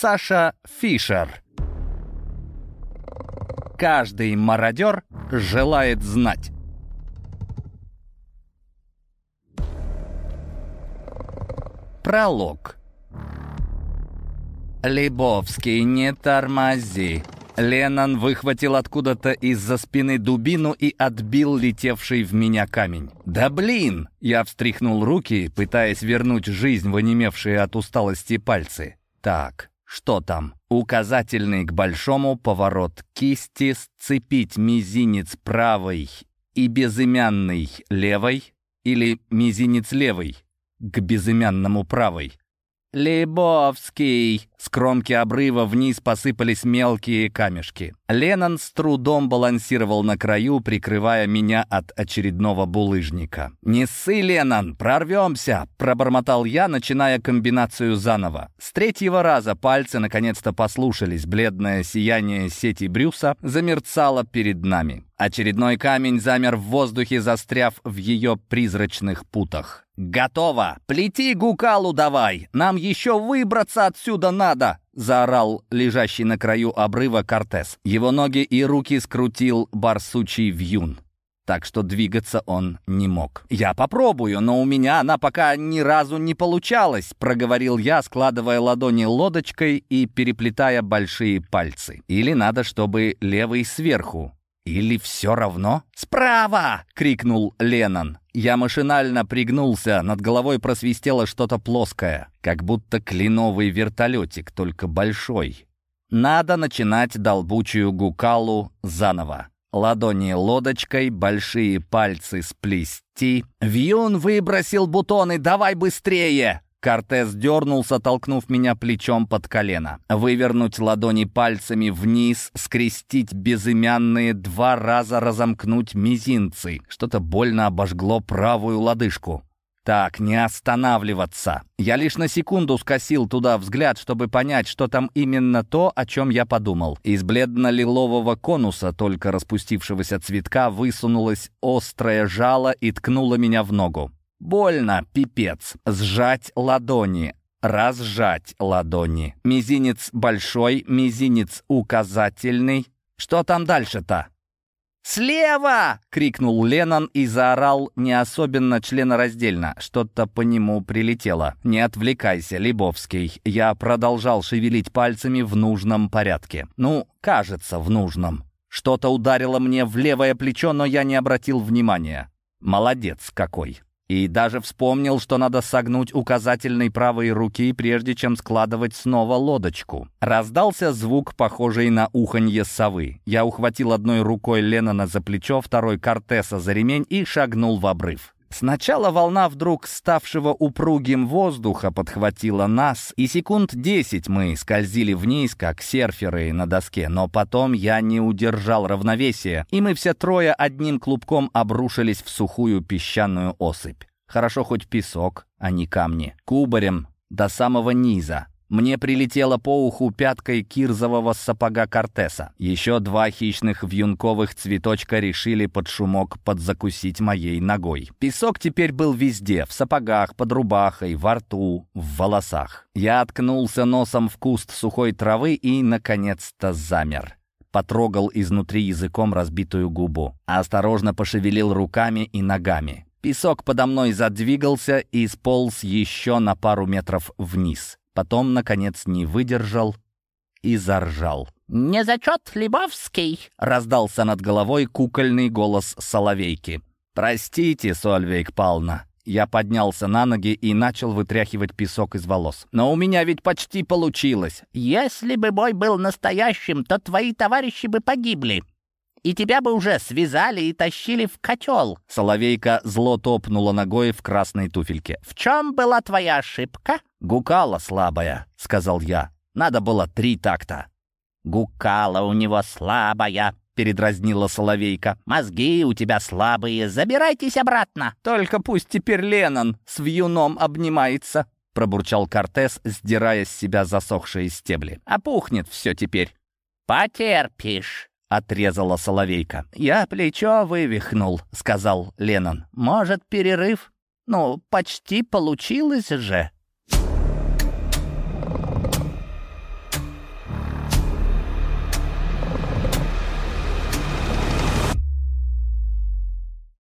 Саша Фишер. Каждый мародер желает знать. Пролог. «Лебовский, не тормози!» Леннон выхватил откуда-то из-за спины дубину и отбил летевший в меня камень. «Да блин!» Я встряхнул руки, пытаясь вернуть жизнь в онемевшие от усталости пальцы. «Так, что там?» Указательный к большому, поворот кисти, сцепить мизинец правой и безымянный левой или мизинец левой к безымянному правой. «Лебовский!» С кромки обрыва вниз посыпались мелкие камешки. Леннон с трудом балансировал на краю, прикрывая меня от очередного булыжника. «Не ссы, Леннон, прорвемся!» — пробормотал я, начиная комбинацию заново. С третьего раза пальцы наконец-то послушались. Бледное сияние сети Брюса замерцало перед нами. Очередной камень замер в воздухе, застряв в ее призрачных путах. «Готово! Плети гукалу давай! Нам еще выбраться отсюда надо!» — заорал лежащий на краю обрыва Кортес. Его ноги и руки скрутил барсучий вьюн так что двигаться он не мог. «Я попробую, но у меня она пока ни разу не получалась», — проговорил я, складывая ладони лодочкой и переплетая большие пальцы. «Или надо, чтобы левый сверху, или все равно?» «Справа!» — крикнул Леннон. Я машинально пригнулся, над головой просвистело что-то плоское, как будто кленовый вертолетик, только большой. Надо начинать долбучую гукалу заново. Ладони лодочкой, большие пальцы сплести. «Вьюн выбросил бутоны, давай быстрее!» Кортес дернулся, толкнув меня плечом под колено. Вывернуть ладони пальцами вниз, скрестить безымянные, два раза разомкнуть мизинцы. Что-то больно обожгло правую лодыжку. Так, не останавливаться. Я лишь на секунду скосил туда взгляд, чтобы понять, что там именно то, о чем я подумал. Из бледно-лилового конуса, только распустившегося цветка, высунулось острое жало и ткнуло меня в ногу. Больно, пипец. Сжать ладони. Разжать ладони. Мизинец большой, мизинец указательный. Что там дальше-то? «Слева!» — крикнул Леннон и заорал не особенно членораздельно. Что-то по нему прилетело. «Не отвлекайся, Лебовский». Я продолжал шевелить пальцами в нужном порядке. Ну, кажется, в нужном. Что-то ударило мне в левое плечо, но я не обратил внимания. Молодец какой. И даже вспомнил, что надо согнуть указательной правой руки, прежде чем складывать снова лодочку. Раздался звук, похожий на уханье совы. Я ухватил одной рукой Леннона за плечо, второй Кортеса за ремень и шагнул в обрыв. Сначала волна вдруг ставшего упругим воздуха подхватила нас, и секунд десять мы скользили вниз, как серферы на доске, но потом я не удержал равновесия, и мы все трое одним клубком обрушились в сухую песчаную осыпь. Хорошо хоть песок, а не камни. Кубарем до самого низа. Мне прилетело по уху пяткой кирзового сапога Кортеса. Еще два хищных вьюнковых цветочка решили под шумок подзакусить моей ногой. Песок теперь был везде, в сапогах, под рубахой, во рту, в волосах. Я откнулся носом в куст сухой травы и, наконец-то, замер потрогал изнутри языком разбитую губу, осторожно пошевелил руками и ногами. Песок подо мной задвигался и сполз еще на пару метров вниз. Потом, наконец, не выдержал и заржал. «Не зачет, Лебовский!» — раздался над головой кукольный голос Соловейки. «Простите, Сольвейк Пална». Я поднялся на ноги и начал вытряхивать песок из волос. «Но у меня ведь почти получилось!» «Если бы бой был настоящим, то твои товарищи бы погибли!» И тебя бы уже связали и тащили в котел». Соловейка зло топнула ногой в красной туфельке. «В чем была твоя ошибка?» «Гукала слабая», — сказал я. «Надо было три такта». «Гукала у него слабая», — передразнила Соловейка. «Мозги у тебя слабые, забирайтесь обратно». «Только пусть теперь Леннон с вьюном обнимается», — пробурчал Кортес, сдирая с себя засохшие стебли. «Опухнет все теперь». «Потерпишь», — отрезала Соловейка. «Я плечо вывихнул», — сказал Леннон. «Может, перерыв?» «Ну, почти получилось же».